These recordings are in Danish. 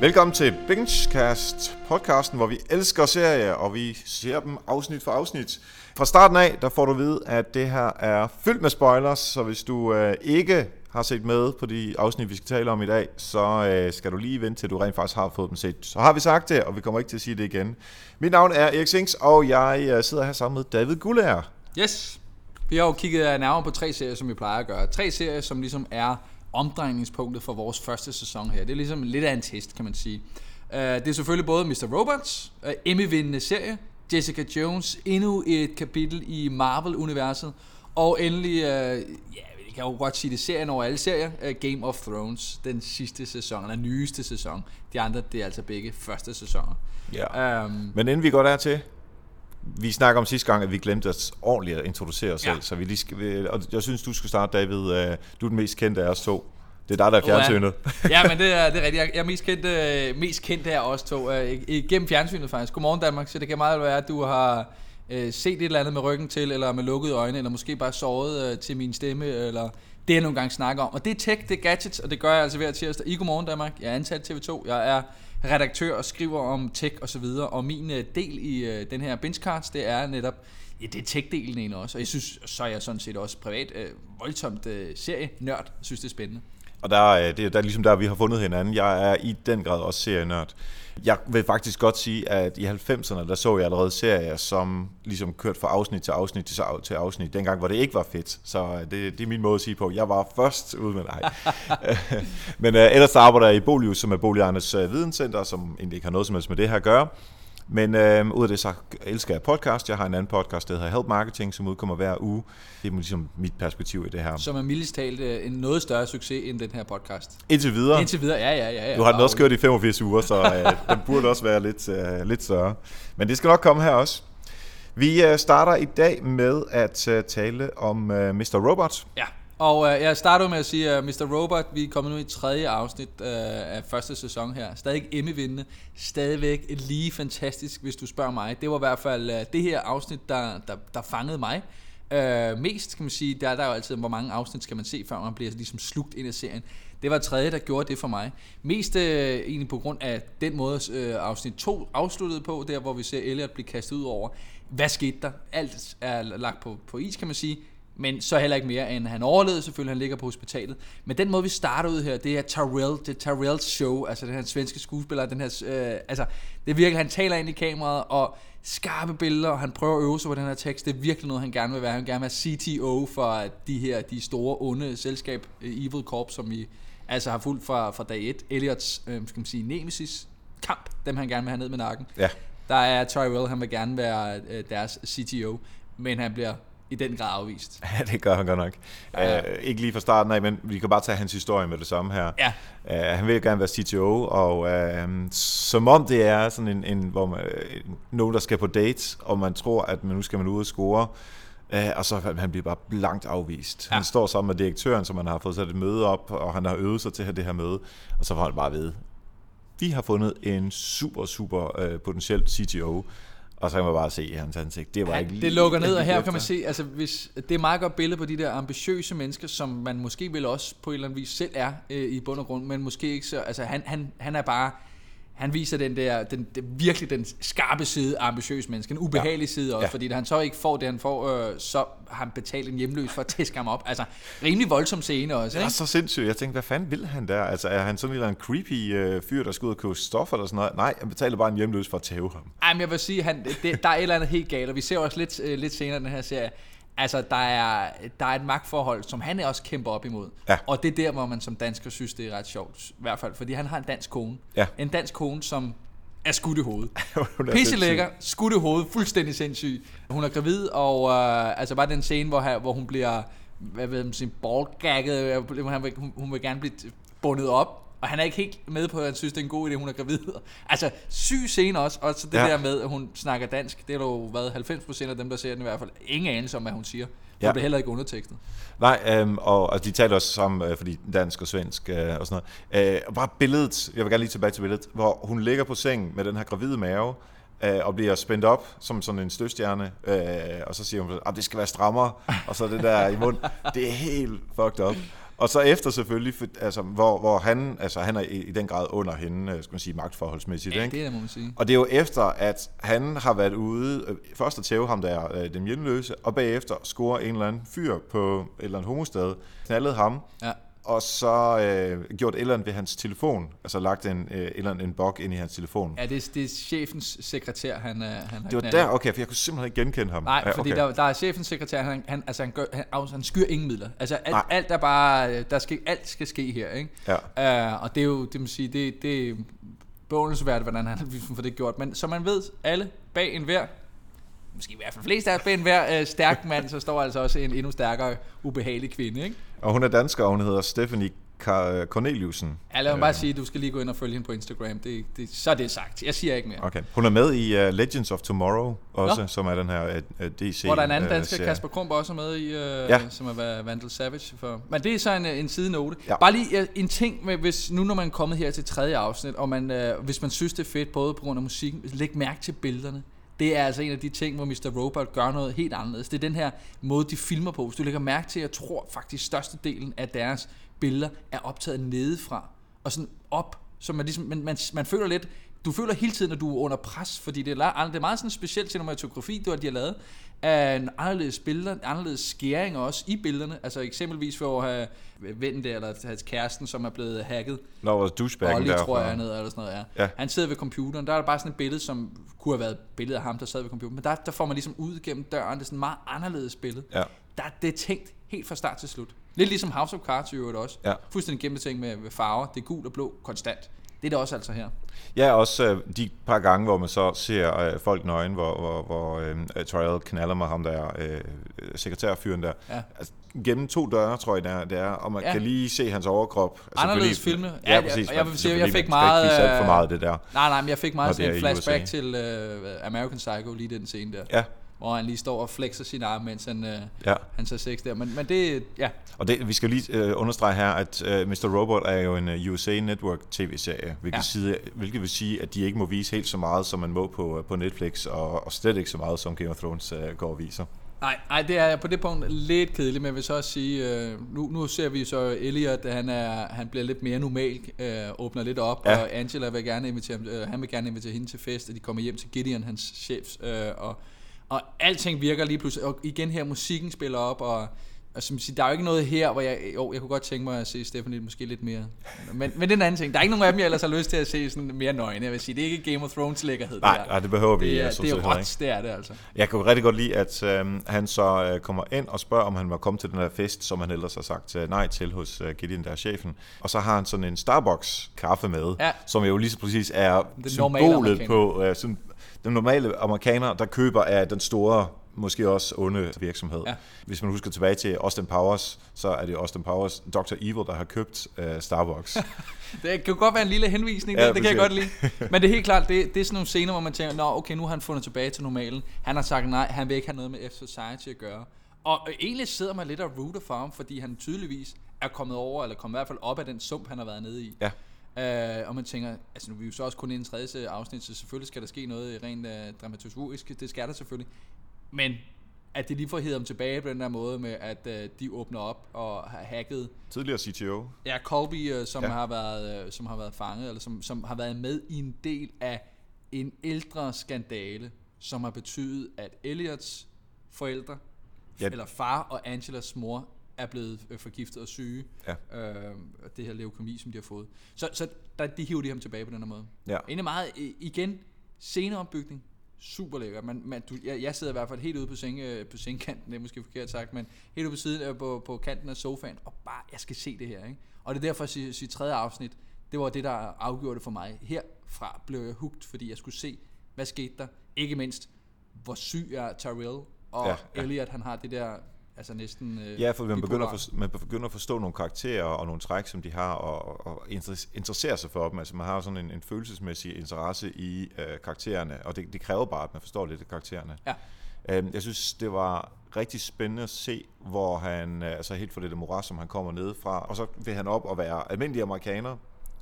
Velkommen til Bingecast, podcasten, hvor vi elsker serier, og vi ser dem afsnit for afsnit. Fra starten af, der får du at vide, at det her er fyldt med spoilers, så hvis du øh, ikke har set med på de afsnit, vi skal tale om i dag, så øh, skal du lige vente til du rent faktisk har fået dem set. Så har vi sagt det, og vi kommer ikke til at sige det igen. Mit navn er Erik Sings, og jeg øh, sidder her sammen med David Gullager. Yes. Vi har jo kigget nærmere på tre serier, som vi plejer at gøre. Tre serier, som ligesom er omdrejningspunktet for vores første sæson her. Det er ligesom lidt af en test, kan man sige. Uh, det er selvfølgelig både Mr. Robots, uh, Emmy-vindende serie, Jessica Jones, endnu et kapitel i Marvel-universet, og endelig, uh, ja, jeg kan jo godt sige det, serien over alle serier, uh, Game of Thrones, den sidste sæson, eller nyeste sæson. De andre, det er altså begge første sæsoner. Ja. Um, Men inden vi går dertil, vi snakker om sidste gang, at vi glemte os ordentligt at introducere os ja. selv, så vi lige skal, og jeg synes, du skal starte, David. Øh, du er den mest kendte af os to. Det er dig, der er fjernsynet. ja, men det er, det er rigtigt. Jeg er mest kendt, øh, mest kendt af os to. Øh, gennem fjernsynet faktisk. Godmorgen Danmark. Så det kan meget være, at du har set et eller andet med ryggen til, eller med lukkede øjne, eller måske bare sovet til min stemme, eller det jeg nogle gange snakker om. Og det er tech, det er gadgets, og det gør jeg altså hver tirsdag i Godmorgen Danmark. Jeg er ansat TV2. Jeg er redaktør og skriver om tech og så videre, og min øh, del i øh, den her benchcards, det er netop, ja, det er tech-delen egentlig også, og jeg synes, så er jeg sådan set også privat øh, voldsomt øh, serie-nørd, synes det er spændende. Og der, øh, det er der, ligesom der, vi har fundet hinanden. Jeg er i den grad også serienørd. Jeg vil faktisk godt sige, at i 90'erne, der så jeg allerede serier, som ligesom kørte fra afsnit til afsnit til, til afsnit, dengang hvor det ikke var fedt. Så øh, det, det er min måde at sige på. Jeg var først ude med nej. Men uh, ellers arbejder jeg i Bolius, som er Boligernes uh, videnscenter, som egentlig ikke har noget som helst med det her at gøre. Men øh, ud af det så elsker jeg podcast. Jeg har en anden podcast, der hedder Help Marketing, som udkommer hver uge. Det er ligesom mit perspektiv i det her. Som er mildest talt øh, en noget større succes end den her podcast. Indtil videre. Indtil videre, ja, ja, ja. ja. Du har den også kørt i 85 uger, så øh, den burde også være lidt, øh, lidt større. Men det skal nok komme her også. Vi øh, starter i dag med at øh, tale om øh, Mr. Robot. Ja. Og øh, jeg startede med at sige, øh, at Mr. Robot, vi er kommet nu i tredje afsnit øh, af første sæson her. Stadig Emmy-vindende. Stadigvæk lige fantastisk, hvis du spørger mig. Det var i hvert fald øh, det her afsnit, der, der, der fangede mig. Øh, mest, kan man sige, der, der er jo altid, hvor mange afsnit skal man se, før man bliver ligesom slugt ind i serien. Det var tredje, der gjorde det for mig. Mest øh, egentlig på grund af den måde, øh, afsnit 2 afsluttede på, der hvor vi ser Elliot blive kastet ud over. Hvad skete der? Alt er lagt på, på is, kan man sige men så heller ikke mere, end han overlevede selvfølgelig, han ligger på hospitalet. Men den måde, vi starter ud her, det er Tyrell, det er Tyrells show, altså den her svenske skuespiller, den her, øh, altså, det virker, han taler ind i kameraet, og skarpe billeder, og han prøver at øve sig på den her tekst, det er virkelig noget, han gerne vil være. Han vil gerne være CTO for de her, de store, onde selskab, øh, Evil Corp, som vi altså har fulgt fra, fra dag 1. Elliots, øh, skal man sige, nemesis kamp, dem han gerne vil have ned med nakken. Ja. Der er Tyrell, han vil gerne være øh, deres CTO, men han bliver i den grad afvist. Ja, det gør han godt nok. Ja. Uh, ikke lige fra starten af, men vi kan bare tage hans historie med det samme her. Ja. Uh, han vil gerne være CTO, og uh, som om det er sådan en, en hvor man, nogen, der skal på date, og man tror, at man nu skal man ud og score, uh, og så han bliver bare blankt afvist. Ja. Han står sammen med direktøren, som han har fået sat et møde op, og han har øvet sig til det her møde, og så får han bare ved, vi har fundet en super, super uh, potentiel CTO, og så kan man bare se i hans ansigt. Det var ja, ikke Det lukker ned, og her kan man se, altså hvis, det er et meget godt billede på de der ambitiøse mennesker, som man måske vel også på en eller anden vis selv er øh, i bund og grund, men måske ikke så, altså han, han, han er bare, han viser den der, den, den, virkelig den skarpe side af ambitiøs menneske, en ubehagelig ja. side også, ja. fordi da han så ikke får det, han får, øh, så har han betalt en hjemløs for at tæske ham op. Altså, rimelig voldsom scene også, ikke? Ja, så sindssygt. Jeg tænkte, hvad fanden vil han der? Altså, er han sådan en eller anden creepy øh, fyr, der skal ud og købe stoffer eller sådan noget? Nej, han betaler bare en hjemløs for at tæve ham. Ej, men jeg vil sige, han, det, der er et eller andet helt galt, og vi ser også lidt, øh, lidt senere den her serie, Altså, der er, der er et magtforhold, som han også kæmper op imod. Ja. Og det er der, hvor man som dansker synes, det er ret sjovt. I hvert fald, fordi han har en dansk kone. Ja. En dansk kone, som er skudt i hovedet. Pisse lækker, skudt i hovedet, fuldstændig sindssyg. Hun er gravid, og uh, altså bare den scene, hvor, her, hvor hun bliver, hvad ved jeg, sin ballgagget, hun, hun, hun vil gerne blive bundet op, og han er ikke helt med på, at han synes, det er en god idé, hun er gravid. Altså, syg scene også. Og så det ja. der med, at hun snakker dansk. Det er jo været 90% af dem, der ser den i hvert fald. Ingen anelse om, hvad hun siger. Ja. bliver heller ikke undertekstet. Nej, øhm, og altså, de taler også sammen, øh, fordi dansk og svensk øh, og sådan noget. Øh, og bare billedet, jeg vil gerne lige tilbage til billedet, hvor hun ligger på sengen med den her gravide mave, øh, og bliver spændt op som sådan en stødstjerne, øh, og så siger hun, at det skal være strammere, og så det der i mund. Det er helt fucked up. Og så efter selvfølgelig, for, altså, hvor, hvor han, altså, han er i, i den grad under hende, øh, skal man sige, magtforholdsmæssigt. Ja, ikke? det er må man sige. Og det er jo efter, at han har været ude, øh, først at tæve ham der, øh, den hjemløse, og bagefter score en eller anden fyr på et eller andet homosted, knaldet ham, Ja. Og så øh, gjort et eller andet ved hans telefon, altså lagt en, øh, eller en bog ind i hans telefon. Ja, det er, det er chefens sekretær, han, øh, han Det var knaldet. der, okay, for jeg kunne simpelthen ikke genkende ham. Nej, ja, fordi okay. der, der er chefens sekretær, han, han, altså han, gør, han, han skyr ingen midler. Altså alt, Nej. alt er bare, øh, der skal, alt skal ske her, ikke? Ja. Uh, og det er jo, det må sige, det, det er beundringsværdigt, hvordan han har får det gjort. Men som man ved, alle bag en hver, måske i hvert fald flest af os bag en hver uh, stærk mand, så står altså også en endnu stærkere, ubehagelig kvinde, ikke? Og hun er dansker, og hun hedder Stephanie Car- Corneliusen. Ja, lad mig bare sige, at du skal lige gå ind og følge hende på Instagram. Det, det, så er det sagt. Jeg siger ikke mere. Okay. Hun er med i uh, Legends of Tomorrow også, Nå. som er den her uh, DC Hvor der er en anden øh, dansker, serie. Kasper Krump, også er med i, øh, Ja. som er Va- Vandal Savage. For. Men det er så en, en sidenote. Ja. Bare lige øh, en ting, med, hvis nu når man er kommet her til tredje afsnit, og man, øh, hvis man synes det er fedt, både på grund af musikken, læg mærke til billederne. Det er altså en af de ting, hvor Mr. Robot gør noget helt anderledes. Det er den her måde, de filmer på. Hvis du lægger mærke til, jeg tror faktisk størstedelen af deres billeder er optaget nedefra. Og sådan op, så man, ligesom, man, man, man føler lidt, du føler hele tiden, at du er under pres, fordi det er, det er meget sådan en speciel cinematografi, du har, de har lavet, af en anderledes billeder, anderledes skæring også i billederne. Altså eksempelvis for at have vennen der, eller hans kæresten, som er blevet hacket. Nå, var douchebaggen der. tror jeg, ned, eller sådan noget, ja. Ja. Han sidder ved computeren, der er der bare sådan et billede, som kunne have været et billede af ham, der sad ved computeren. Men der, der får man ligesom ud gennem døren, det er sådan et meget anderledes billede. Ja. Der, det er tænkt helt fra start til slut. Lidt ligesom House of Cards i øvrigt også. Ja. Fuldstændig gennemtænkt med, med farver. Det er gul og blå konstant. Det er det også altså her. Ja, også øh, de par gange, hvor man så ser øh, folk nøgen, hvor, hvor, hvor øh, Tyrell knaller med ham der, øh, sekretærfyren der. Ja. Altså, gennem to døre, tror jeg, det er, det er og man ja. Kan lige se hans overkrop. Altså, Anderledes fordi- filme. Ja, Ja, præcis. og jeg vil Man- sige, jeg fik meget, Ikke for øh, meget det der. Nej, nej, men jeg fik meget sådan en flashback til uh, American Psycho, lige den scene der. Ja, Hvor han lige står og flexer sin arm, mens han, uh, ja. han tager sex der. Men, men det, ja, Og det, vi skal lige øh, understrege her, at øh, Mr. Robot er jo en øh, USA Network tv-serie, hvilket, ja. Sige, hvilket vil sige, at de ikke må vise helt så meget, som man må på, øh, på Netflix, og, og slet ikke så meget, som Game of Thrones øh, går og viser. Nej, nej, det er på det punkt lidt kedeligt, men jeg vil så også sige, øh, nu, nu ser vi så Elliot, at han, er, han bliver lidt mere normal, øh, åbner lidt op, Ja. og Angela vil gerne invitere, øh, han vil gerne invitere hende til fest, og de kommer hjem til Gideon, hans chef, øh, og, og alting virker lige pludselig, og igen her musikken spiller op, og, og som siger, der er jo ikke noget her, hvor jeg, jo, jeg kunne godt tænke mig at se Stephanie måske lidt mere, men, men det er en anden ting, der er ikke nogen af dem, jeg ellers har lyst til at se sådan mere nøgne, jeg vil sige, det er ikke Game of Thrones lækkerhed, Nej, det, der. nej, det behøver vi det er, sådan det set er råt, det er det altså. Jeg kan jo rigtig godt lide, at øh, han så øh, kommer ind og spørger, om han var kommet til den her fest, som han ellers har sagt øh, nej til hos øh, Gideon, der er chefen. Og så har han sådan en Starbucks-kaffe med, Ja. som jo lige så præcis er Den symbolet på øh, sådan, den normale amerikaner, der køber af den store måske også onde virksomhed. Ja. Hvis man husker tilbage til Austin Powers, så er det Austin Powers, Dr. Evil, der har købt øh, Starbucks. Det kan godt være en lille henvisning, Ja, ja, det kan jeg godt lide. Men det er helt klart, det, det er sådan nogle scener, hvor man tænker, nå okay, nu har han fundet tilbage til normalen. Han har sagt nej, han vil ikke have noget med F Society at gøre. Og egentlig sidder man lidt og rooter for ham, fordi han tydeligvis er kommet over, eller kommet i hvert fald op af den sump, han har været nede i. Ja. Øh, og man tænker, altså nu er vi jo så også kun i en tredje afsnit, så selvfølgelig skal der ske noget rent uh, dramaturgisk, det skal der selvfølgelig. Men at de lige får hævet ham tilbage på den der måde med, at uh, de åbner op og har hacket Tidligere CTO. Ja, Colby, øh, som, Ja. har været, øh, som har været fanget, eller som, som har været med i en del af en ældre skandale, som har betydet, at Elliots forældre, Ja. eller far og Angelas mor, er blevet øh, forgiftet og syge. Ja. Øh, det her leukemi, som de har fået. Så, så der, de hiver de ham tilbage på den her måde. Ja. Egentlig meget, igen, sceneopbygning, super lækker. Man, man, du, jeg, jeg sidder i hvert fald helt ude på, senge, på sengekanten, det er måske forkert sagt, men helt ude på siden øh, på, på kanten af sofaen, og bare, jeg skal se det her. Ikke? Og det er derfor, at sige, sige tredje afsnit, det var det, der afgjorde det for mig. Herfra blev jeg hugt, fordi jeg skulle se, hvad skete der. Ikke mindst, hvor syg er Tyrell, og ja. ja. Elliot, han har det der, altså næsten... Øh, Ja, for man begynder, at forstå, man begynder at forstå nogle karakterer og nogle træk, som de har, og, og inter- interessere sig for dem. Altså man har sådan en, en følelsesmæssig interesse i øh, karaktererne, og det, det kræver bare, at man forstår lidt af karaktererne. Ja. Øhm, jeg synes, det var rigtig spændende at se, hvor han, øh, altså helt for det der moras, som han kommer ned fra, og så vil han op og være almindelig amerikaner,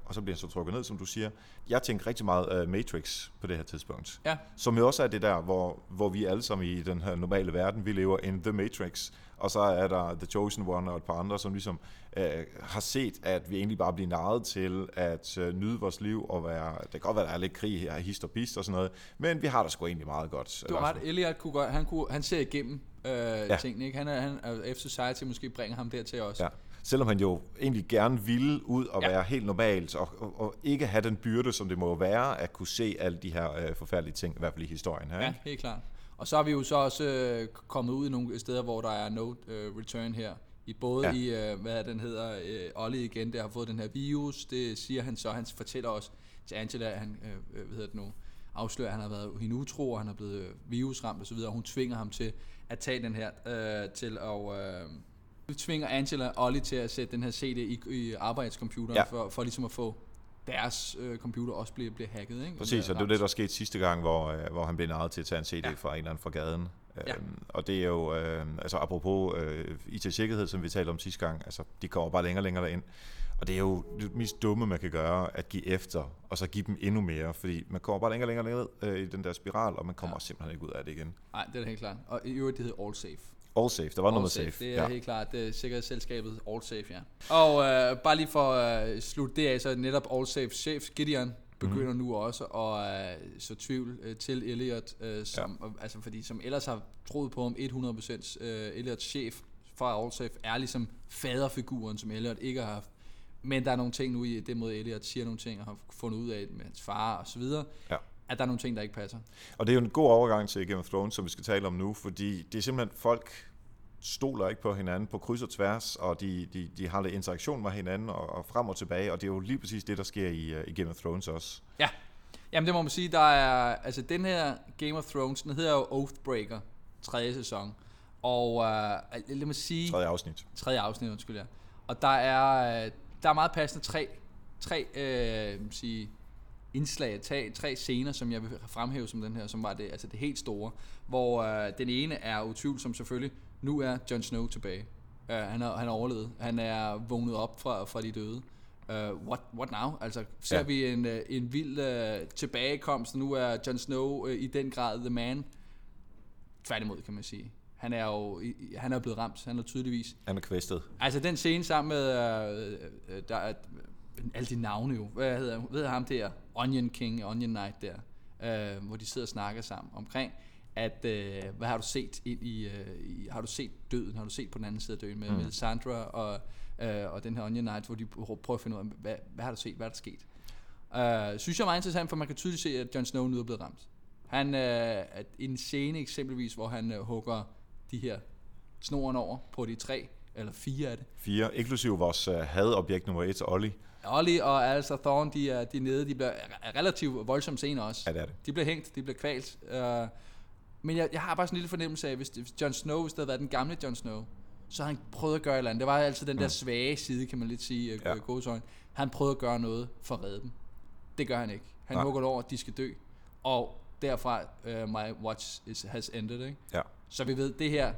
og så bliver han så trukket ned, som du siger. Jeg tænker rigtig meget uh, Matrix på det her tidspunkt. Ja. Som jo også er det der, hvor, hvor vi alle sammen i den her normale verden, vi lever in The Matrix, og så er der The Chosen One og et par andre, som ligesom uh, har set, at vi egentlig bare bliver narret til at uh, nyde vores liv og være, det kan godt være, der er lidt krig her, hist og pist og sådan noget, men vi har det sgu egentlig meget godt. Du har ret, Elliot kunne godt, han, kunne, han ser igennem øh, ja. tingene, ikke? Han er, han, F Society måske bringer ham dertil også. Ja selvom han jo egentlig gerne ville ud og ja. være helt normalt, og, og, og ikke have den byrde, som det må være, at kunne se alle de her øh, forfærdelige ting, i hvert fald i historien her. Ja, ikke? helt klart. Og så har vi jo så også øh, kommet ud i nogle steder, hvor der er no øh, return her. I både ja. i, øh, hvad den hedder, øh, Ollie igen, der har fået den her virus, det siger han så, han fortæller også til Angela, at han, øh, hvad hedder det nu, afslører, at han har været hende utro, og han er blevet øh, virusramt osv., og hun tvinger ham til at tage den her, øh, til at... Øh, tvinger Angela og Ollie til at sætte den her CD i, i arbejdscomputeren, ja. for, for ligesom at få deres øh, computer også bliver, bliver hacket. Ikke? Præcis, og det er det, der skete sidste gang, hvor, øh, hvor han blev narret til at tage en CD ja. fra en eller anden fra gaden. Ja. Øhm, og det er jo, øh, altså apropos øh, IT-sikkerhed, som vi talte om sidste gang, altså de kommer bare længere og længere derind. Og det er jo det mest dumme, man kan gøre, at give efter, og så give dem endnu mere, fordi man kommer bare længere og længere ned øh, i den der spiral, og man kommer ja. simpelthen ikke ud af det igen. Nej, det er helt klart. Og i øvrigt, det hedder All Safe. Der var noget med safe. Det er ja. helt klart det er sikkerhedsselskabet AllSafe, ja. Og øh, bare lige for at øh, slutte det af, så netop AllSafe chef Gideon begynder mm. nu også at øh, så tvivl øh, til Elliot, øh, som, ja. altså fordi som ellers har troet på ham 100% øh, Elliots chef fra AllSafe er ligesom faderfiguren, som Elliot ikke har haft. Men der er nogle ting nu i det måde, Elliot siger nogle ting, og har fundet ud af med hans far og så videre. Ja at der er nogle ting, der ikke passer. Og det er jo en god overgang til Game of Thrones, som vi skal tale om nu, fordi det er simpelthen folk stoler ikke på hinanden på kryds og tværs, og de, de, de har lidt interaktion med hinanden og, og frem og tilbage, og det er jo lige præcis det, der sker i, uh, i Game of Thrones også. Ja, jamen det må man sige, der er, altså den her Game of Thrones, den hedder jo Oathbreaker, tredje sæson, og uh, lad mig sige... Tredje afsnit. Tredje afsnit, undskyld jeg. Og der er, der er meget passende tre, tre øh, sige, indslag, tre, tre scener, som jeg vil fremhæve som den her, som var det, altså det helt store, hvor øh, den ene er utvivlsom selvfølgelig, nu er Jon Snow tilbage. Uh, han, er, han er overlevet. Han er vågnet op fra, fra de døde. Uh, what, what now? Altså, ser ja. vi en, uh, en vild uh, tilbagekomst, nu er Jon Snow uh, i den grad the man. Tværtimod, kan man sige. Han er jo han er blevet ramt, han er tydeligvis. Han er kvæstet. Altså, den scene sammen med, uh, der, er, alle de navne jo, hvad hedder, ved ham der, Onion King, Onion Knight der, uh, hvor de sidder og snakker sammen omkring, at øh, hvad har du set ind i, øh, i, har du set døden, har du set på den anden side af døden med, mm. med Sandra og, øh, og den her Onion Knight, hvor de prøver at finde ud af, hvad, hvad har du set, hvad er der sket? Uh, synes jeg er meget interessant, for man kan tydeligt se, at Jon Snow nu er blevet ramt. Han øh, en scene eksempelvis, hvor han øh, hugger de her snoren over på de tre, eller fire af det. Fire, inklusive vores uh, hadobjekt nummer et, Ollie. Ollie og altså Thorne, de er, de er nede, de bliver relativt voldsomme scener også. Ja, det er det. De bliver hængt, de bliver kvalt. Uh, men jeg, jeg har bare sådan en lille fornemmelse af, hvis, hvis Jon Snow, hvis det havde været den gamle Jon Snow, så har han prøvet at gøre et eller andet. Det var altid den mm. der svage side, kan man lidt sige, øh, ja. gåsøjne. Han prøvede at gøre noget for at redde dem. Det gør han ikke. Han Nej. hugger over, at de skal dø. Og derfra, uh, my watch is, has ended. Ikke? Ja. Så vi ved, det her,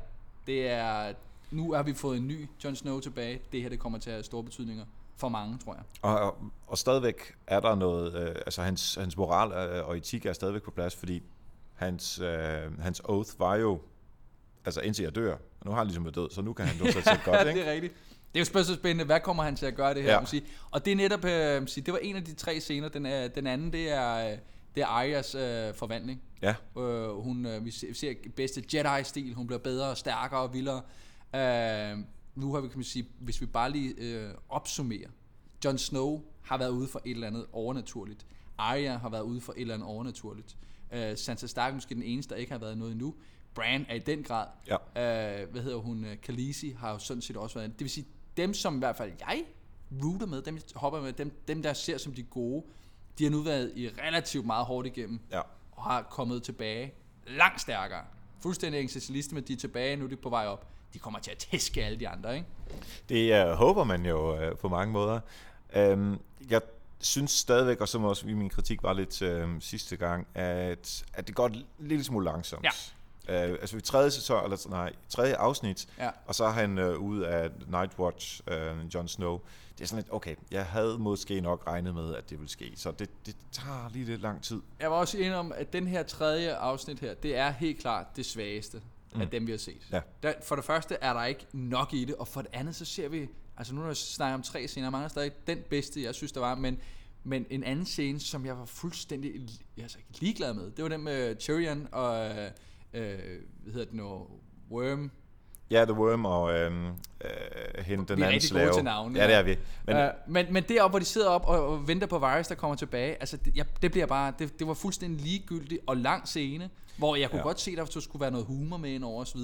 det er, nu har vi fået en ny Jon Snow tilbage. Det her, det kommer til at have store betydninger for mange, tror jeg. Og, og, og stadigvæk er der noget, øh, altså hans, hans moral og etik er stadigvæk på plads, fordi hans, øh, hans oath var jo, altså indtil jeg dør, og nu har han ligesom været død, så nu kan han jo så godt, ikke? det er rigtigt. Det er jo spørgsmålet spændende, hvad kommer han til at gøre det her? Ja. Sige. Og det er netop, øh, sige, det var en af de tre scener. Den, øh, den anden, det er, øh, det er Arias øh, forvandling. Ja. Øh, hun, øh, vi ser bedste Jedi-stil, hun bliver bedre, stærkere og vildere. Øh, nu har vi, kan man sige, hvis vi bare lige øh, opsummerer. Jon Snow har været ude for et eller andet overnaturligt. Arya har været ude for et eller andet overnaturligt. Uh, Sansa Stark er måske den eneste, der ikke har været noget endnu. Bran er i den grad. Ja. Uh, hvad hedder hun? Øh, Khaleesi har jo sådan set også været. Det vil sige, dem som i hvert fald jeg rooter med, dem jeg hopper med, dem, dem der ser som de gode, de har nu været i relativt meget hårdt igennem. Ja. Og har kommet tilbage langt stærkere. Fuldstændig eksistentialiste, men de er tilbage, nu er de på vej op. De kommer til at tæske alle de andre, ikke? Det uh, håber man jo uh, på mange måder. Um, jeg synes stadigvæk, og som også min kritik var lidt øh, sidste gang, at, at det går en lille smule langsomt. Ja. Uh, altså i tredje sæson, eller nej, tredje afsnit, Ja. og så er han uh, ude af Nightwatch, uh, Jon Snow. Det er sådan lidt, okay, jeg havde måske nok regnet med, at det ville ske, så det, det tager lige lidt lang tid. Jeg var også enig om, at den her tredje afsnit her, det er helt klart det svageste mm. af dem, vi har set. Ja. Der, for det første er der ikke nok i det, og for det andet, så ser vi, altså nu når jeg snakker om tre scener, mangler stadig den bedste, jeg synes, der var, men, men en anden scene, som jeg var fuldstændig altså, ligeglad med, det var den med Tyrion og, øh, øh, hvad hedder det nu, Worm, Ja, The Worm og øhm, øh, hende, den Vi er anden rigtig gode slave. til navne, Ja, det er vi. Men, Men, øh, men, men deroppe, hvor de sidder op og, og venter på Varys, der kommer tilbage, altså det, jeg, det bliver bare, det, det var fuldstændig ligegyldigt og lang scene, hvor jeg kunne Ja. godt se, der der skulle være noget humor med ind over osv.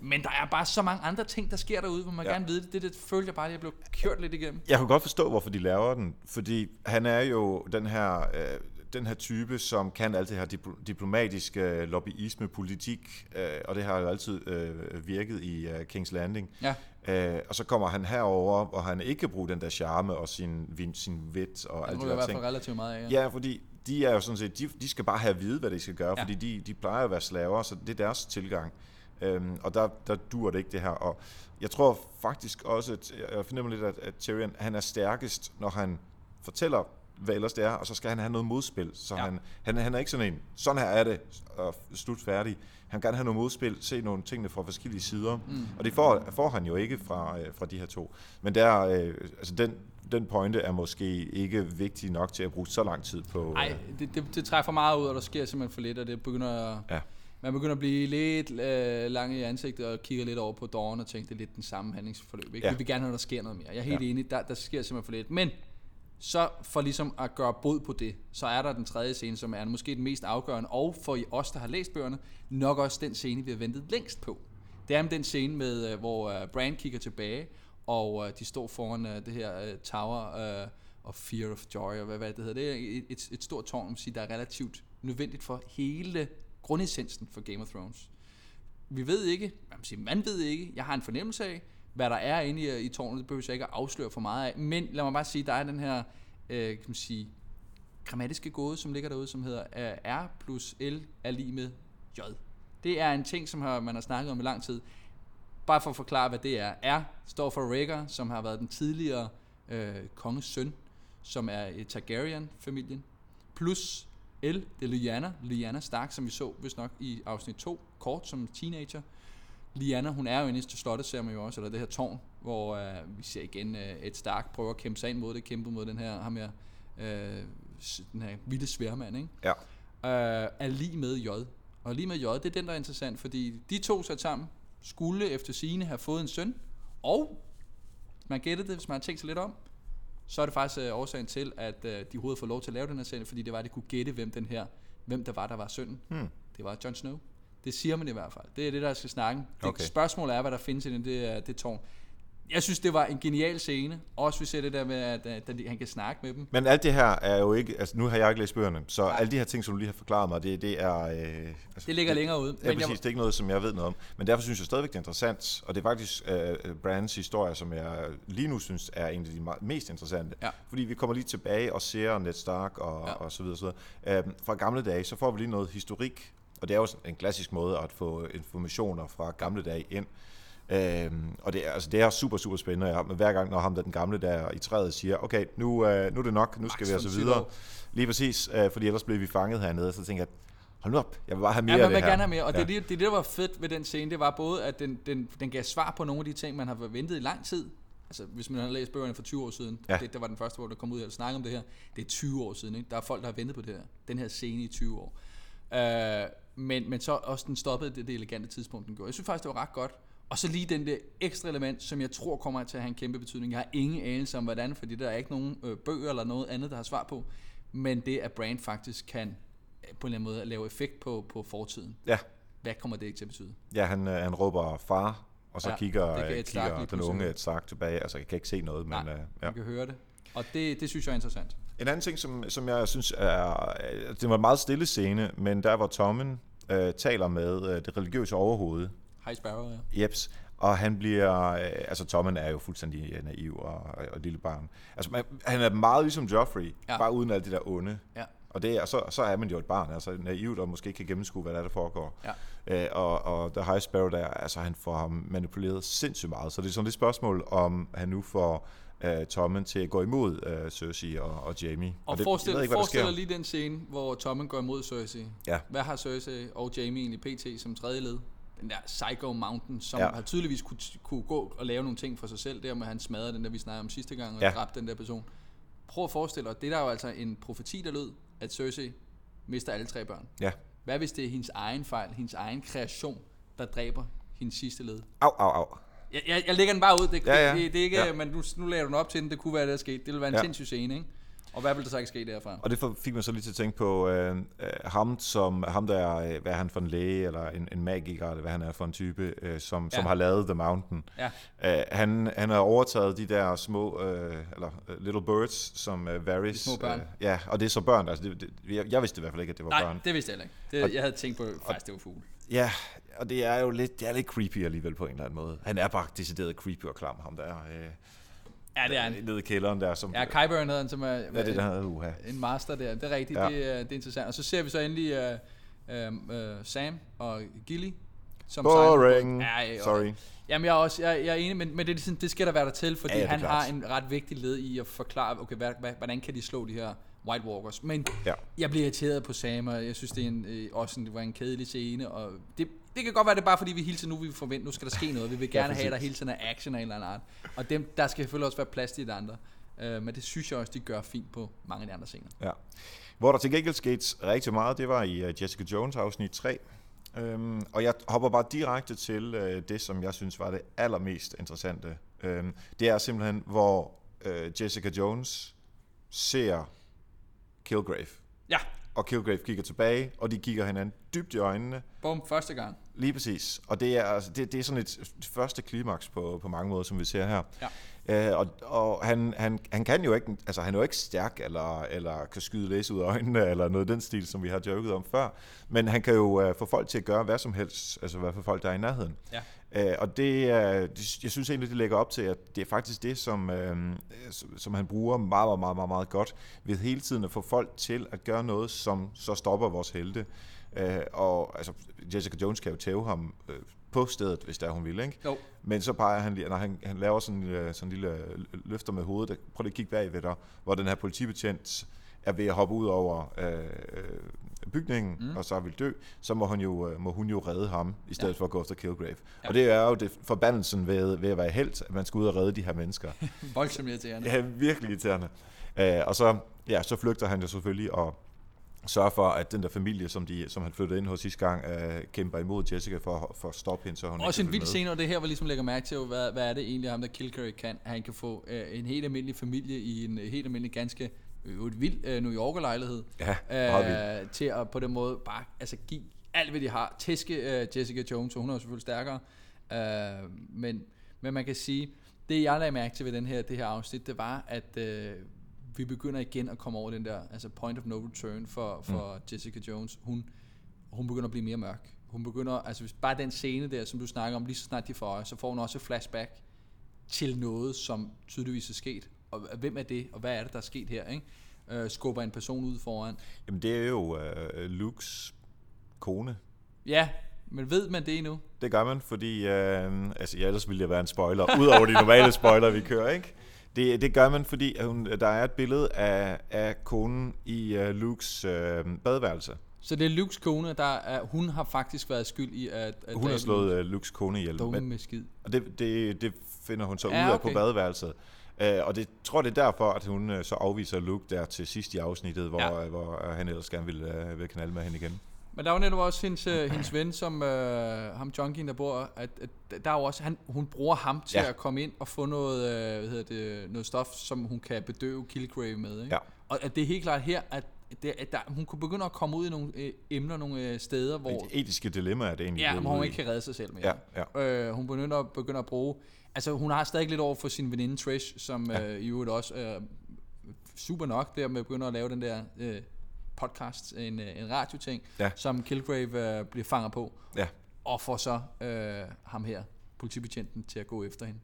Men der er bare så mange andre ting, der sker derude, hvor man Ja. gerne vil det. Det, det følte jeg bare, at jeg blev kørt lidt igennem. Jeg kan godt forstå, hvorfor de laver den, fordi han er jo den her, øh, den her type, som kan alt det her dipl- diplomatiske lobbyisme, politik, øh, og det har jo altid øh, virket i øh, King's Landing. Ja. Øh, og så kommer han herover, hvor han ikke kan bruge den der charme og sin, vin- sin vit og Det alt det der ting. relativt meget af. Ja, fordi de er jo sådan set, de, de skal bare have at vide, hvad de skal gøre, Ja. fordi de, de plejer at være slaver, så det er deres tilgang. Øhm, og der, der dur det ikke det her. Og jeg tror faktisk også, at jeg fornemmer lidt, at, at Tyrion, han er stærkest, når han fortæller, hvad ellers det er, og så skal han have noget modspil. Så Ja. han, han, han er ikke sådan en, sådan her er det, og slut færdig. Han gerne have noget modspil, se nogle tingene fra forskellige sider. Mm. Og det får, får han jo ikke fra, øh, fra de her to. Men der, øh, altså den, den pointe er måske ikke vigtig nok til at bruge så lang tid på... Nej, det, det, det trækker for meget ud, og der sker simpelthen for lidt, og det begynder at, Ja. man begynder at blive lidt øh, lang i ansigtet og kigger lidt over på Dawn og tænker, det er lidt den samme handlingsforløb. Ikke? Ja. Vi vil gerne have, at der sker noget mere. Jeg er helt ja. enig, der, der sker simpelthen for lidt. Men så for ligesom at gøre bod på det, så er der den tredje scene, som er måske den mest afgørende, og for I os, der har læst bøgerne, nok også den scene, vi har ventet længst på. Det er den scene, med, øh, hvor øh, Brand kigger tilbage, og øh, de står foran det her tower of fear of joy, og hvad, hvad det hedder. Det er et, et, et stort tårn, man siger, der er relativt nødvendigt for hele grundessensen for Game of Thrones. Vi ved ikke, man, siger, man ved ikke, jeg har en fornemmelse af, hvad der er inde i, i tårnet, det behøver jeg ikke at afsløre for meget af, men lad mig bare sige, der er den her, øh, kan man sige, grammatiske gåde, som ligger derude, som hedder øh, R plus L er lige med J. Det er en ting, som har, man har snakket om i lang tid. Bare for at forklare, hvad det er. R står for Rhaegar, som har været den tidligere øh, konges søn, som er i Targaryen-familien. Plus L, det er Lyanna, Lyanna Stark, som vi så vist nok i afsnit 2, kort som teenager. Lyanna, hun er jo inde i slottet, ser man jo også, eller det her tårn, hvor øh, vi ser igen øh, et Stark prøver at kæmpe sig ind mod det, kæmpe mod den her, ham her, øh, den her vilde sværmand, ikke? Ja. øh, er lige med J. Og lige med J, det er den, der er interessant, fordi de to sat sammen skulle efter sine have fået en søn, og man gætter det, hvis man har tænkt sig lidt om, så er det faktisk øh, årsagen til, at øh, de overhovedet får lov til at lave den her serie, fordi det var, at de kunne gætte, hvem den her, hvem der var, der var sønnen. Hmm. Det var Jon Snow. Det siger man i hvert fald. Det er det, der skal snakke. Det Okay. spørgsmålet er, hvad der findes i det, det, det tårn. Jeg synes, det var en genial scene. Også vi ser det der med, at, at, han kan snakke med dem. Men alt det her er jo ikke, altså nu har jeg ikke læst bøgerne, så alle de her ting, som du lige har forklaret mig, det, det er... Øh, altså, Det ligger længere ude. Ja, Men præcis. jeg, Det er ikke noget, som jeg ved noget om. Men derfor synes jeg stadigvæk, det er interessant. Og det er faktisk uh, Brands historie, som jeg lige nu synes er en af de me- mest interessante. Ja. Fordi vi kommer lige tilbage og ser Ned Stark og, Ja. og så videre. Så videre. Uh, fra gamle dage, så får vi lige noget historik. Og det er jo en klassisk måde at få informationer fra gamle dage ind. Øhm, og det er, altså, det er super, super spændende. Ja, men hver gang, når ham der den gamle der i træet siger, okay, nu, øh, nu er det nok, nu skal Max vi altså videre. Sydow. Lige præcis, øh, fordi ellers bliver vi fanget hernede. Så tænker jeg, hold nu op, jeg vil bare have mere Ja, af man det vil her. gerne have mere, og ja. Det, det, det, er det, der var fedt ved den scene, det var både, at den, den, den gav svar på nogle af de ting, man har ventet i lang tid. Altså, hvis man har læst bøgerne for 20 år siden, ja. Det, det var den første, hvor der kom ud og snakke om det her. Det er 20 år siden, ikke? Der er folk, der har ventet på det her. Den her scene i 20 år. Uh, men, men så også den stoppede det, det elegante tidspunkt, den gjorde. Jeg synes faktisk, det var ret godt. Og så lige den der ekstra element, som jeg tror kommer til at have en kæmpe betydning. Jeg har ingen anelse om, hvordan, fordi der er ikke nogen øh, bøger eller noget andet, der har svar på. Men det, at Brand faktisk kan øh, på en eller anden måde lave effekt på, på fortiden. Ja, Hvad kommer det ikke til at betyde? ja han, øh, han råber far, og så Ja, kigger, det øh, Stark kigger lige den pludselig. unge et Stark tilbage. Altså, jeg kan ikke se noget, men Nej, øh, ja. Man kan høre det. Og det, det synes jeg er interessant. En anden ting, som, som jeg synes er... Det var en meget stille scene, men der hvor Tommen øh, taler med øh, det religiøse overhoved, Hej Sparrow, ja. Jeps, og han bliver... Øh, altså, Tommen er jo fuldstændig øh, naiv og, og, og lille barn. Altså, man, han er meget ligesom Joffrey, Ja. bare uden alt det der onde. ja. Og det er, så, så er man jo et barn, altså naivt og måske ikke kan gennemskue, hvad der, er, der foregår. Ja. Øh, og, og The High Sparrow der, altså han får ham manipuleret sindssygt meget. Så det er sådan et spørgsmål, om han nu får uh, Tommen til at gå imod uh, Cersei og, og Jamie. Og, det, forestil, ikke, dig lige den scene, hvor Tommen går imod Cersei. Ja. Hvad har Cersei og Jamie egentlig pt. som tredje led? Den der Psycho Mountain, som Ja. har tydeligvis kunne, kunne gå og lave nogle ting for sig selv, der med han smadrede den der, vi snakkede om sidste gang, og Ja. dræbte den der person. Prøv at forestille dig, det er der jo altså en profeti, der lød, at Cersei mister alle tre børn. Ja. Hvad hvis det er hendes egen fejl, hendes egen kreation, der dræber hendes sidste led? Au, au, au. Jeg, jeg, jeg lægger den bare ud. Det, Ja, ja. det, det er ikke, Ja. ja. men nu, nu lader du den op til den. Det kunne være, det der skete. Det ville være en ja. sindssyg scene, ikke? Og hvad vil der så ikke ske derfra? Og det fik mig så lige til at tænke på øh, øh, ham, som, ham der, øh, hvad er han for en læge, eller en, en magiker, eller hvad han er for en type, øh, som, ja. som har lavet The Mountain. Ja. Øh, han, han har overtaget de der små, øh, eller øh, little birds, som øh, Varys... De små børn. Øh, ja, og det er så børn. Altså, det, det, jeg, jeg vidste i hvert fald ikke, at det var Nej, børn. det vidste jeg heller ikke. Det, jeg havde tænkt på, faktisk det var fugl. Ja, og det er jo lidt, det er lidt creepy alligevel på en eller anden måde. Han er bare decideret creepy og klam, ham der. Øh, Ja, det er han. Nede i kælderen der. Som, Ja, Kyburn hedder han, som er, er det, der hedder? Uha. en master der. Det er rigtigt, Ja. ja. det, er, det er interessant. Og så ser vi så endelig uh, uh, Sam og Gilly. Som Boring. Ja, ja, Sorry. Jamen, jeg er, også, jeg, jeg er enig, men, men det, er sådan, det skal der være der til, fordi Ja, ja, ja, er han klart. har en ret vigtig led i at forklare, okay, hvad, hvad, hvordan kan de slå de her White Walkers. Men Ja. jeg bliver irriteret på Sam, og jeg synes, det er en, øh, også en, det var en kedelig scene. Og det, det kan godt være, det er bare fordi, vi hele tiden nu vi forventer, nu skal der ske noget. Vi vil gerne have, at der hele tiden er action af en eller anden art. Og dem, der skal selvfølgelig også være plads til de andre. Uh, men det synes jeg også, de gør fint på mange af de andre scener. Ja. Hvor der til gengæld skete rigtig meget, det var i uh, Jessica Jones afsnit 3. Øhm, og jeg hopper bare direkte til øh, det, som jeg synes var det allermest interessante. Øhm, det er simpelthen, hvor øh, Jessica Jones ser Kilgrave. Ja, Og Kilgrave kigger tilbage, og de kigger hinanden dybt i øjnene. bum, første gang. Lige præcis. Og det er, altså, det, det er sådan et første klimaks på, på mange måder, som vi ser her. Ja. Øh, og og han, han, han kan jo ikke, altså han er jo ikke stærk, eller, eller kan skyde læse ud af øjnene, eller noget af den stil, som vi har joket om før. Men han kan jo øh, få folk til at gøre hvad som helst, altså hvad for folk, der er i nærheden. Ja. Øh, og det, jeg synes egentlig, det lægger op til, at det er faktisk det, som, øh, som- han bruger meget, meget, meget, meget, godt, ved hele tiden at få folk til at gøre noget, som så stopper vores helte. Øh, og altså, Jessica Jones kan jo tæve ham øh, på stedet, hvis der hun vil, ikke? Jo. Men så peger han lige, når han, han laver sådan, øh, sådan en lille løfter med hovedet, prøv lige at kigge bagved dig, hvor den her politibetjent er ved at hoppe ud over øh, øh, bygningen, mm. og så vil dø, så må hun jo, øh, må hun jo redde ham, i stedet ja. for at gå efter Kilgrave. Ja. Og det er jo det forbandelsen ved, ved at være helt, at man skal ud og redde de her mennesker. Voldsomt irriterende. Ja, virkelig irriterende. Øh, og så, ja, så flygter han jo selvfølgelig og sørger for, at den der familie, som, de, som han flyttede ind hos sidste gang, øh, kæmper imod Jessica for, for at stoppe hende, så hun Også en vild scene, og det er her, hvor ligesom lægger mærke til, hvad, hvad er det egentlig, ham der Kilkerry kan. Han kan få øh, en helt almindelig familie i en øh, helt almindelig, ganske et vild øh, New Yorker-lejlighed. Ja, meget øh, til at på den måde bare altså, give alt, hvad de har. Tæske øh, Jessica Jones, og hun er selvfølgelig stærkere. Øh, men, men man kan sige, det jeg lagde mærke til ved den her, det her afsnit, det var, at øh, vi begynder igen at komme over den der altså point of no return for, for mm. Jessica Jones. Hun, hun begynder at blive mere mørk. Hun begynder, altså hvis bare den scene der, som du snakker om, lige så snart de får øje, så får hun også et flashback til noget, som tydeligvis er sket. Og hvem er det, og hvad er det, der er sket her, ikke? Øh, skubber en person ud foran. Jamen det er jo øh, Lukes kone. Ja, men ved man det endnu? Det gør man, fordi, øh, altså ja, ellers ville det være en spoiler, udover de normale spoiler, vi kører, ikke? Det, det gør man, fordi hun, der er et billede af, af konen i øh, Lukes øh, badeværelse. Så det er Lukes kone, der er, hun har faktisk været skyld i, at... at Hun har slået øh, Lukes kone ihjel. dumme med skid. og det, det, det finder hun så Ja, ud af på okay. badeværelset. Øh, og det tror det er derfor, at hun øh, så afviser Luke der til sidst i afsnittet, hvor, Ja. ja. hvor øh, han ellers gerne vil, øh, vil knalde med hende igen. Men der var netop også hendes, øh, hendes ven, som øh, ham junkien, der bor, at, at der er jo også, han, hun bruger ham til ja. At komme ind og få noget, øh, hvad hedder det, noget stof, som hun kan bedøve Killgrave med. Ikke? Ja. Og at det er helt klart her, at, det, at der, hun kunne begynde at komme ud i nogle øh, emner, nogle øh, steder, hvor, Det etiske dilemma er det egentlig. ja, hvor hun ikke kan redde sig selv mere. Ja, ja. Øh, hun begynder, at- begynder at bruge... Altså, hun har stadig lidt over for sin veninde Trish, som ja. øh, i øvrigt også øh, super nok der med begynder at lave den der øh, podcast, en, øh, en radioting, Ja. som Kilgrave øh, bliver fanget på, Ja. og får så øh, ham her, politibetjenten til at gå efter hende.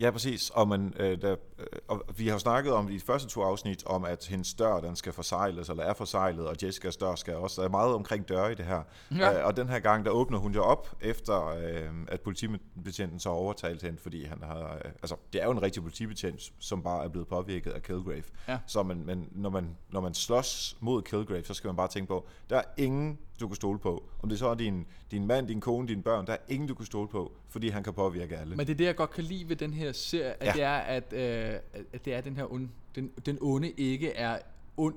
Ja, præcis. Og, man, øh, der, øh, og vi har jo snakket om i de første to afsnit, om at hendes dør, den skal forsejles, eller er forsejlet, og Jessicas dør skal også. Der er meget omkring døre i det her. Ja. Øh, og den her gang, der åbner hun jo op, efter øh, at politibetjenten så har overtalt hende, fordi han har, øh, altså, det er jo en rigtig politibetjent, som bare er blevet påvirket af Kilgrave. Ja. Så man, man, når, man, når man slås mod Kilgrave, så skal man bare tænke på, der er ingen, du kan stole på. Om det så er din, din mand, din kone, dine børn, der er ingen, du kan stole på, fordi han kan påvirke alle. Men det er det, jeg godt kan lide ved den her serie, at Ja. det er, at, øh, at det er den her ond, den, den onde ikke er ond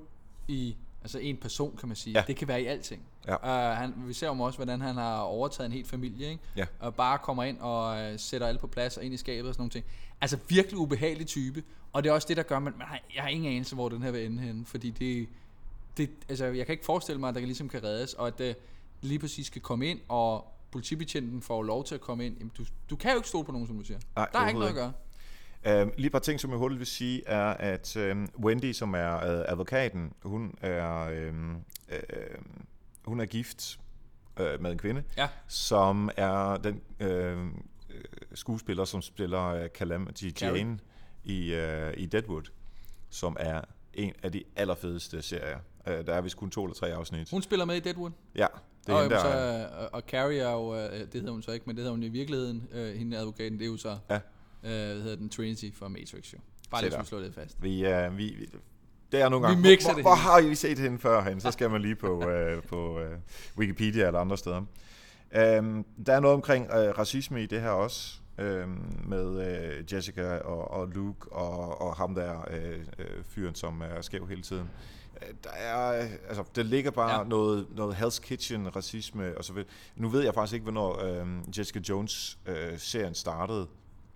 i altså en person, kan man sige. Ja. Det kan være i alting. Ja. Uh, han, vi ser jo også, hvordan han har overtaget en hel familie, ikke? Ja. og bare kommer ind og øh, sætter alle på plads og ind i skabet og sådan nogle ting. Altså virkelig ubehagelig type, og det er også det, der gør, at man, man har, jeg har ingen anelse, hvor den her vil ende henne, fordi det, det, altså jeg kan ikke forestille mig, at der ligesom kan reddes, og at det lige præcis skal komme ind, og politibetjenten får lov til at komme ind. Jamen, du, du kan jo ikke stole på nogen, som du siger. Nej, der er ikke noget at gøre. Uh, lige et par ting, som jeg hurtigt vil sige, er, at uh, Wendy, som er uh, advokaten, hun er, uh, uh, hun er gift uh, med en kvinde, Ja. som er den uh, skuespiller, som spiller uh, Calamity. Jane i, uh, i Deadwood, som er en af de allerfedeste serier. Uh, der er vist kun to eller tre afsnit. Hun spiller med i Deadwood. Ja, det er og, hende, der... så, og, og Carrie er jo, øh, det hedder hun så ikke, men det hedder hun i virkeligheden, øh, hende advokaten, det er jo så, Ja. øh, hvad hedder den, Trinity fra Matrix jo. Bare lige at slå det fast. Vi, uh, vi, vi, det er nogle Vi gange, mixer hvor, det hvor, har I set hende før hen? Så skal man lige på, uh, på uh, Wikipedia eller andre steder. Um, der er noget omkring uh, racisme i det her også, um, med uh, Jessica og, og Luke og, og ham der uh, uh, fyren, som er skæv hele tiden. Uh, Der er, uh, altså, der ligger bare Ja. ja. noget, noget Hell's Kitchen, racisme og så videre. Nu ved jeg faktisk ikke, hvornår um, Jessica Jones uh, serien startede.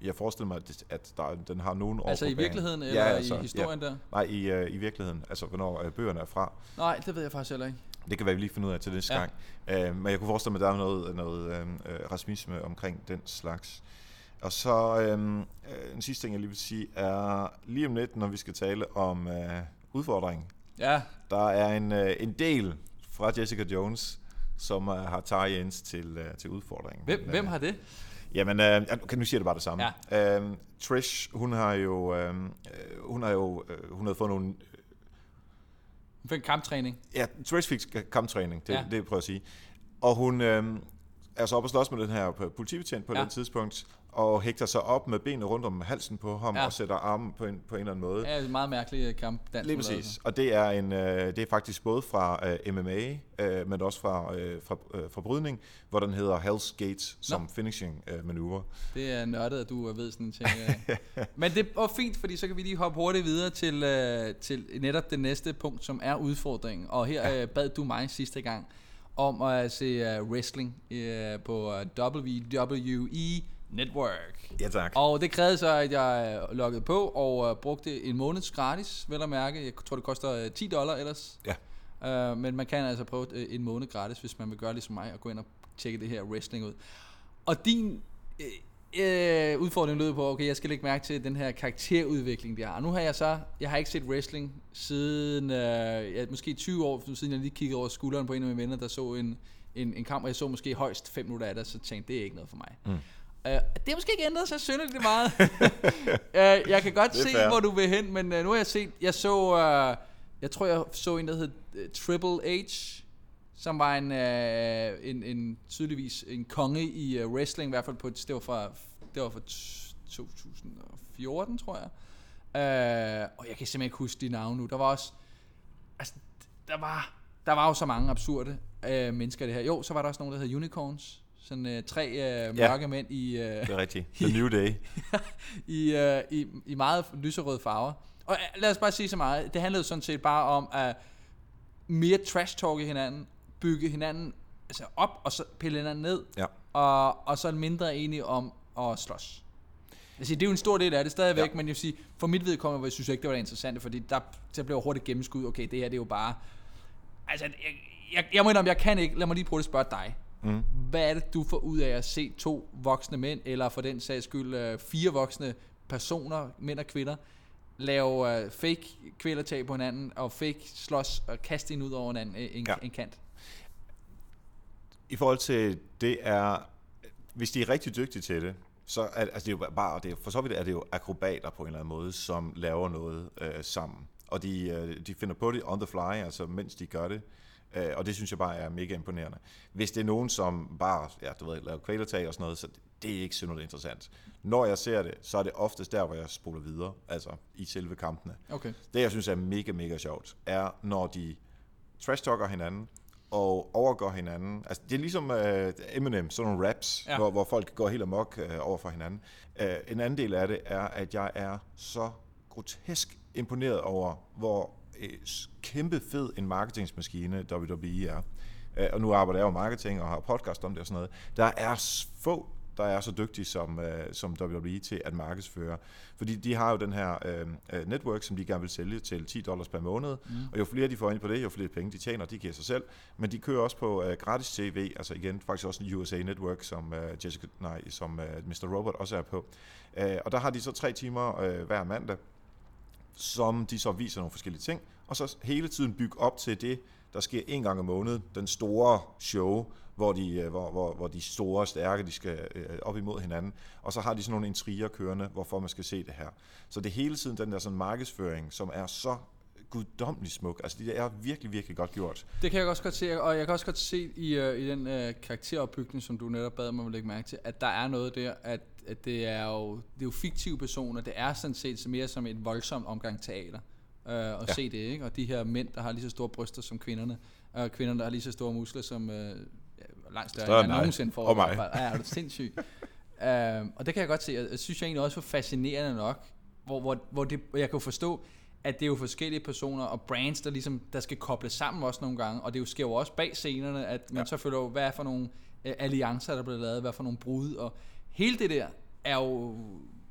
Jeg forestiller mig, at, der, den har nogen år Altså i virkeligheden, eller altså, i historien der? Nej, i, øh, i virkeligheden. Altså, hvornår øh, bøgerne er fra. Nej, det ved jeg faktisk heller ikke. Det kan være, vi lige finde ud af til næste Ja. ja. gang. Øh, men jeg kunne forestille mig, at der er noget, noget øh, øh, racisme omkring den slags. Og så øh, øh, en sidste ting, jeg lige vil sige, er lige om lidt, når vi skal tale om øh, udfordring. Ja, Der er en, øh, en del fra Jessica Jones, som øh, har tie-ins til, øh, til udfordringen. hvem, Men, hvem øh, har det? Jamen, øh, kan nu siger det bare det samme. Ja. Øh, Trish, hun har jo, øh, øh, hun har jo, øh, hun har fået nogle Hun fik kamptræning. Ja, Trish fik kamptræning, det, Ja. det jeg prøver at sige. Og hun øh, er så op og slås med den her politibetjent på Ja. den tidspunkt, og hægter sig op med benene rundt om halsen på ham, Ja. ja. og sætter armen på en, på en eller anden måde. Ja, en meget mærkelig øh, kampdans. Lige hun lavede præcis. så. Og det er, en, øh, det er faktisk både fra øh, MMA, øh, men også fra, øh, fra øh, forbrydning, hvor den hedder Hell's Gate som Nå. finishing øh, manøvre. Det er nørdet, at du ved sådan en ting. øh. Men det er fint, fordi så kan vi lige hoppe hurtigt videre til, øh, til netop det næste punkt, som er udfordringen. Og her øh, bad du mig sidste gang om at se øh, wrestling øh, på øh, WWE Network. Ja, tak. Og det krævede så, at jeg øh, loggede på og øh, brugte en måneds gratis, vel at mærke. Jeg tror, det koster øh, 10 dollar ellers. Ja. Uh, men man kan altså prøve øh, en måned gratis, hvis man vil gøre ligesom mig, og gå ind og tjekke det her wrestling ud. Og din øh, øh, udfordring lød på, okay, jeg skal lægge mærke til den her karakterudvikling, de har. Og nu har jeg så, jeg har ikke set wrestling siden, øh, ja, måske 20 år, siden jeg lige kiggede over skulderen på en af mine venner, der så en, en, en kamp, og jeg så måske højst 5 minutter af det, så tænkte det er ikke noget for mig. Mm. Uh, det har måske ikke ændret sig synderligt meget. uh, jeg kan godt se, fair. hvor du vil hen, men uh, nu har jeg set, jeg så, uh, jeg tror jeg så en, der hed uh, Triple H, som var en, uh, en, en tydeligvis en konge i uh, wrestling, i hvert fald på, det var fra, det var fra t- 2014, tror jeg. Uh, og jeg kan simpelthen ikke huske de navne nu. Der var også, altså, der var, der var jo så mange absurde uh, mennesker det her. Jo, så var der også nogen, der hed Unicorns. Sådan uh, tre uh, mørke ja. mænd i, uh, Det er rigtigt. The New Day. i, øh, i, i meget lyserøde farver. Og øh, lad os bare sige så meget. Det handlede sådan set bare om at mere trash-talke hinanden, bygge hinanden altså op, og så pille hinanden ned, Ja. og, og så mindre enige om at slås. Altså, det er jo en stor del af det stadigvæk, ja. Men jeg vil sige, for mit vedkommende, jeg synes jeg ikke, det var det interessante, fordi der, der blev hurtigt gennemskud, okay, det her det er jo bare... Altså, jeg, jeg, jeg må indrømme, jeg kan ikke, lad mig lige prøve at spørge dig. Mm. Hvad er det, du får ud af at se to voksne mænd, eller for den sags skyld øh, fire voksne personer, mænd og kvinder, lave øh, fake kvælertag på hinanden, og fake slås og kaste en ud over en, anden, øh, en. Ja. en kant? I forhold til det er, hvis de er rigtig dygtige til det, så er, altså det er jo bare, det er, for så vidt er det jo akrobater på en eller anden måde, som laver noget øh, sammen. Og de, øh, de finder på det on the fly, altså mens de gør det. Øh, og det synes jeg bare er mega imponerende. Hvis det er nogen, som bare, ja, du ved, laver kvælertag og sådan noget, så det er ikke synderligt interessant. Når jeg ser det, så er det oftest der, hvor jeg spoler videre, altså i selve kampene. Okay. Det, jeg synes er mega, mega sjovt, er, når de trash-talker hinanden, og overgår hinanden. Altså, det er ligesom uh, Eminem, sådan nogle raps, Ja. hvor, hvor folk går helt amok uh, over for hinanden. Uh, en anden del af det er, at jeg er så grotesk imponeret over, hvor kæmpe fed en marketingsmaskine WWE er. Uh, og nu arbejder jeg jo marketing og har podcast om det og sådan noget. Der er få der er så dygtige som, øh, som WWE til at markedsføre. Fordi de har jo den her øh, øh, network, som de gerne vil sælge til 10 dollars per måned. Mm. Og jo flere de får ind på det, jo flere penge de tjener, de giver sig selv. Men de kører også på øh, gratis tv, altså igen faktisk også en USA Network, som, øh, Jessica, nej, som øh, Mr. Robot også er på. Øh, og der har de så tre timer øh, hver mandag, som de så viser nogle forskellige ting, og så hele tiden bygge op til det, der sker en gang om måneden, den store show, hvor de, øh, hvor, hvor, hvor de store og stærke, de skal øh, op imod hinanden, og så har de sådan nogle intriger kørende, hvorfor man skal se det her. Så det er hele tiden den der sådan markedsføring, som er så guddommelig smuk. Altså det er virkelig, virkelig godt gjort. Det kan jeg også godt se, og jeg kan også godt se i, øh, i den øh, karakteropbygning, som du netop bad mig at lægge mærke til, at der er noget der, at, at det, er jo, det er jo fiktive personer, det er sådan set mere som en voldsom omgang teater øh, at ja. Se det, ikke? Og de her mænd, der har lige så store bryster som kvinderne, og kvinderne, der har lige så store muskler som, øh, langt større, Større end jeg nogensinde får. Og mig. Ja, er du sindssyg. uh, og det kan jeg godt se, og jeg synes jeg egentlig også var fascinerende nok, hvor, hvor, hvor det, jeg kan forstå, at det er jo forskellige personer og brands, der ligesom der skal kobles sammen også nogle gange, og det jo sker jo også bag scenerne, at man ja. Så føler jo, hvad er for nogle øh, alliancer, der bliver lavet, hvad for nogle brud, og hele det der er jo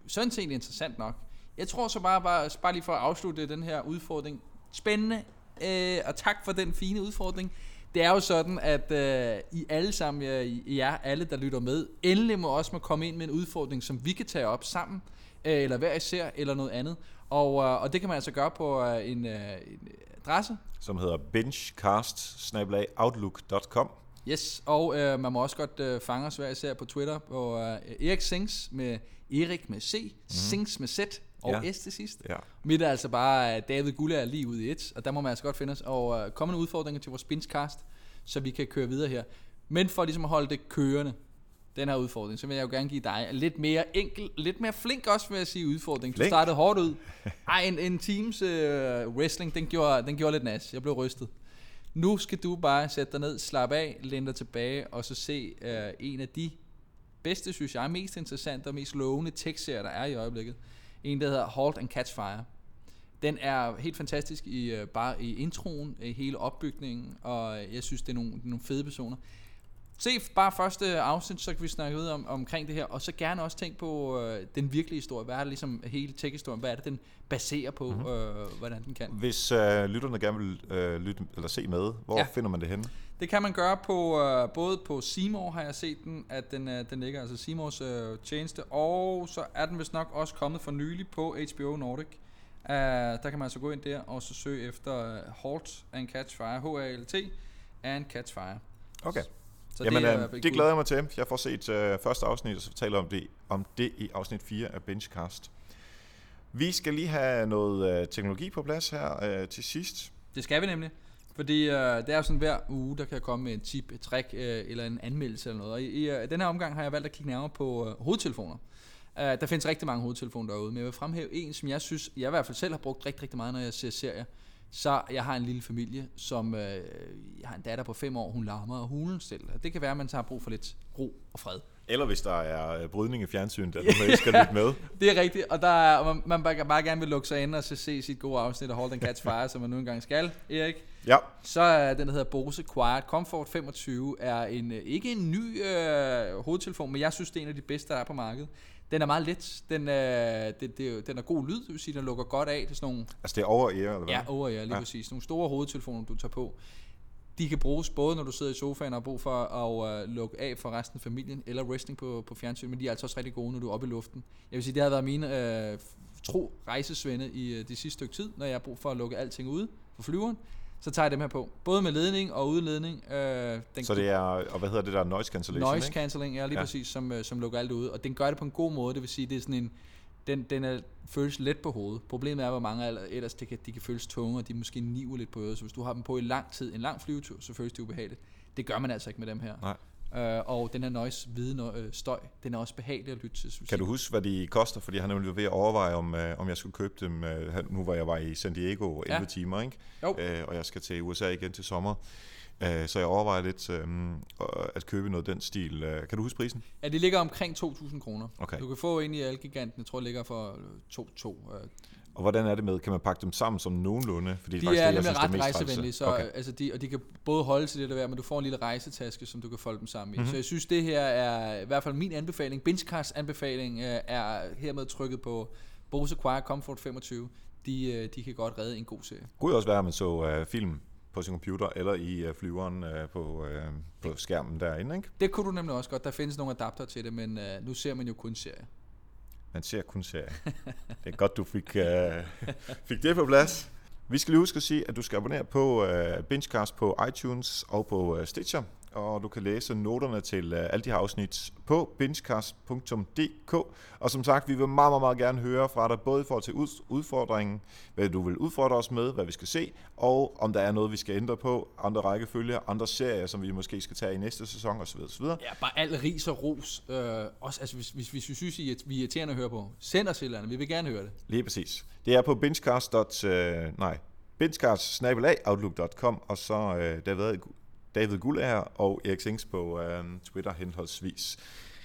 sådan set interessant nok. Jeg tror så bare, bare, bare lige for at afslutte den her udfordring, spændende, øh, og tak for den fine udfordring. Det er jo sådan, at øh, I alle sammen, ja, jer alle, der lytter med, endelig må også må komme ind med en udfordring, som vi kan tage op sammen, øh, eller hver især, eller noget andet. Og, øh, og det kan man altså gøre på øh, en, øh, en adresse. Som hedder bingecast-outlook.com. Yes, og øh, man må også godt øh, fange os hver især på Twitter på øh, Erik Sings med Erik med C, mm. Sings med Z og ja. S til sidst. Ja. Mit er altså bare David Gulle er lige ude i et, og der må man altså godt finde os. Og øh, komme en udfordring til vores Spinscast, så vi kan køre videre her. Men for ligesom at holde det kørende, den her udfordring, så vil jeg jo gerne give dig lidt mere enkel, lidt mere flink også, vil jeg sige, udfordring. Du Flink? startede hårdt ud. Ej, en, en teams øh, wrestling, den gjorde, den gjorde lidt nas. Jeg blev rystet. Nu skal du bare sætte dig ned, slappe af, læne dig tilbage, og så se øh, en af de bedste, synes jeg, mest interessante og mest lovende tekstserier, der er i øjeblikket. En, der hedder Halt and Catch Fire. Den er helt fantastisk i øh, bare i introen, i hele opbygningen, og jeg synes, det er nogle, nogle fede personer. Se bare første afsnit, så kan vi snakke ud om, omkring det her, og så gerne også tænk på øh, den virkelige historie. Hvad er det ligesom hele tech-historien? Hvad er det, den baserer på, Mhm. mm-hmm. øh, hvordan den kan? Hvis øh, lytterne gerne vil øh, lytte, eller se med, hvor ja. finder man det henne? Det kan man gøre på øh, både på Seymour har jeg set den, at den, øh, den ligger altså Seymours øh, tjeneste, og så er den vist nok også kommet for nylig på HBO Nordic. Uh, der kan man altså gå ind der og så søge efter uh, Halt and Catch Fire, H-A-L-T and Catch Fire. Okay. Så Jamen, er det, fald øh, det glæder jeg mig til. Jeg får set øh, første afsnit, og så taler om det, om det i afsnit 4 af Benchcast. Vi skal lige have noget øh, teknologi på plads her øh, til sidst. Det skal vi nemlig. Fordi øh, det er jo sådan hver uge, der kan komme med en tip, et trick øh, eller en anmeldelse eller noget. Og i, i øh, den her omgang har jeg valgt at kigge nærmere på øh, hovedtelefoner. Uh, der findes rigtig mange hovedtelefoner derude, men jeg vil fremhæve en, som jeg synes, jeg i hvert fald selv har brugt rigtig, rigtig meget, når jeg ser serier. Så jeg har en lille familie, som øh, jeg har en datter på 5 år, hun larmer og hulen selv. Og det kan være, at man så har brug for lidt ro og fred. Eller hvis der er øh, brydning i fjernsynet, der nogen, der skal lytte med. Det er rigtigt, og der er, man, man bare, bare gerne vil lukke sig ind og så se sit gode afsnit af Hold and Catch Fire, som man nu engang skal, Erik. Ja, Så er den, der hedder Bose Quiet Comfort 25, er en, øh, ikke en ny øh, hovedtelefon, men jeg synes, det er en af de bedste, der er på markedet. Den er meget let, den, øh, det, det, den er god lyd, det vil sige, den lukker godt af. Det er sådan nogle, altså det er over ear, eller hvad? ja, over ja, lige ja. Præcis, nogle store hovedtelefoner, du tager på. De kan bruges både, når du sidder i sofaen og har brug for at øh, lukke af for resten af familien, eller wrestling på, på fjernsyn, men de er altså også rigtig gode, når du er oppe i luften. Jeg vil sige, det har været mine øh, tro rejsesvende i øh, det sidste stykke tid, når jeg har brug for at lukke alting ude på flyveren. Så tager jeg dem her på. Både med ledning og uden ledning. Øh, den Så det er, og hvad hedder det der, noise cancellation, noise ikke? cancelling, ja lige Ja. præcis, som, øh, som lukker alt ude. Og den gør det på en god måde, det vil sige, det er sådan en, den, den er, føles let på hovedet. Problemet er, hvor mange ellers det kan, de kan føles tunge, og de måske niver lidt på øret. Så hvis du har dem på i lang tid, en lang flyvetur, så føles det ubehageligt. Det gør man altså ikke med dem her. Nej. Øh, og den her noise hvide øh, støj, den er også behagelig at lytte til. synes Kan du huske, hvad de koster? Fordi han er nemlig ved at overveje, om, øh, om jeg skulle købe dem, øh, nu hvor jeg var i San Diego 11 Ja. timer, ikke? Jo. Øh, og jeg skal til USA igen til sommer. Øh, så jeg overvejer lidt øh, at købe noget af den stil. Øh, Kan du huske prisen? Ja, de ligger omkring 2.000 kroner. Okay. Du kan få en i Algiganten, jeg tror, det ligger for 2-2. Øh, Og hvordan er det med, kan man pakke dem sammen som nogenlunde? Fordi De faktisk er det, jeg nemlig synes, det er ret rejsevenlige, så, okay. altså de, og de kan både holde til det der, men du får en lille rejsetaske, som du kan folde dem sammen i. Mhm. Mm-hmm. Så jeg synes, det her er i hvert fald min anbefaling. Benchcast anbefaling øh, er hermed trykket på Bose Quiet Comfort 25. De, øh, de kan godt redde en god serie. Det kunne også være, at man så øh, film på sin computer, eller i øh, flyveren øh, på, øh, på skærmen derinde, ikke? Det kunne du nemlig også godt. Der findes nogle adapter til det, men øh, nu ser man jo kun serier. Man ser kun serier. Det er godt, du fik, øh, fik det på plads. Vi skal lige huske at sige, at du skal abonnere på øh, Bingecast på iTunes og på øh, Stitcher, og du kan læse noterne til øh, alle de her afsnit på benchcast.dk. Og som sagt, vi vil meget, meget, meget gerne høre fra dig, både i forhold til ud- udfordringen, hvad du vil udfordre os med, hvad vi skal se, og om der er noget, vi skal ændre på, andre rækkefølger, andre serier, som vi måske skal tage i næste sæson osv. osv. Ja, bare al ris og ros. Øh, også, altså, hvis, hvis, hvis vi synes, I er, vi er irriterende at høre på, send os et eller andet. Vi vil gerne høre det. Lige præcis. Det er på benchcast. Øh, nej, benchcast.outlook.com og så øh, David, David Gullager og Erik Sings på øh, Twitter henholdsvis.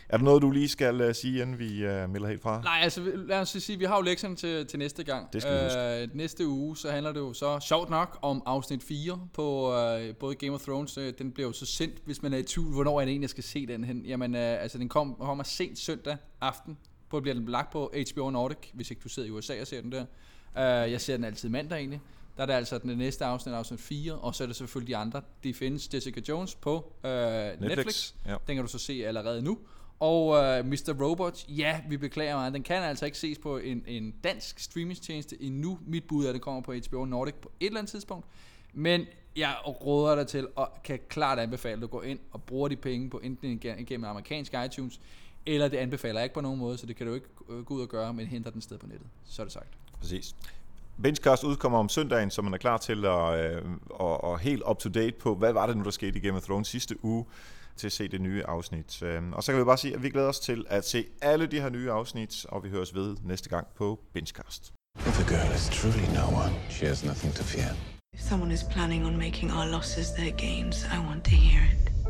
Er der noget, du lige skal øh, sige, inden vi øh, melder helt fra? Nej, altså lad os sige, vi har jo lektionen til, til næste gang. Det skal vi huske. Øh, næste uge, så handler det jo så sjovt nok om afsnit 4 på øh, både Game of Thrones. Øh, den bliver jo så sendt, hvis man er i tvivl, hvornår er det egentlig, jeg skal se den hen. Jamen, øh, altså den kom, kommer sent søndag aften. På bliver den lagt på HBO Nordic, hvis ikke du sidder i USA og ser den der. Øh, jeg ser den altid mandag egentlig. Der er det altså den næste afsnit, afsnit 4, og så er det selvfølgelig de andre. De findes Jessica Jones på øh, Netflix. Netflix. Ja. Den kan du så se allerede nu. Og uh, Mr. Robot, ja, vi beklager meget. Den kan altså ikke ses på en, en dansk streamingtjeneste endnu. Mit bud er, at det kommer på HBO Nordic på et eller andet tidspunkt. Men jeg råder dig til, og kan klart anbefale, at du går ind og bruger de penge på enten igen- gennem amerikansk iTunes, eller det anbefaler jeg ikke på nogen måde, så det kan du ikke øh, gå ud og gøre, men henter den sted på nettet. Så er det sagt. Præcis. Benchcast udkommer om søndagen, så man er klar til at øh, og, og helt up to date på, hvad var det nu, der skete i Game of Thrones sidste uge, til at se det nye afsnit. Øh, og så kan vi bare sige, at vi glæder os til at se alle de her nye afsnit, og vi høres ved næste gang på Benchcast. If a girl is truly no one, she has nothing to fear. If someone is planning on making our losses their gains, I want to hear it.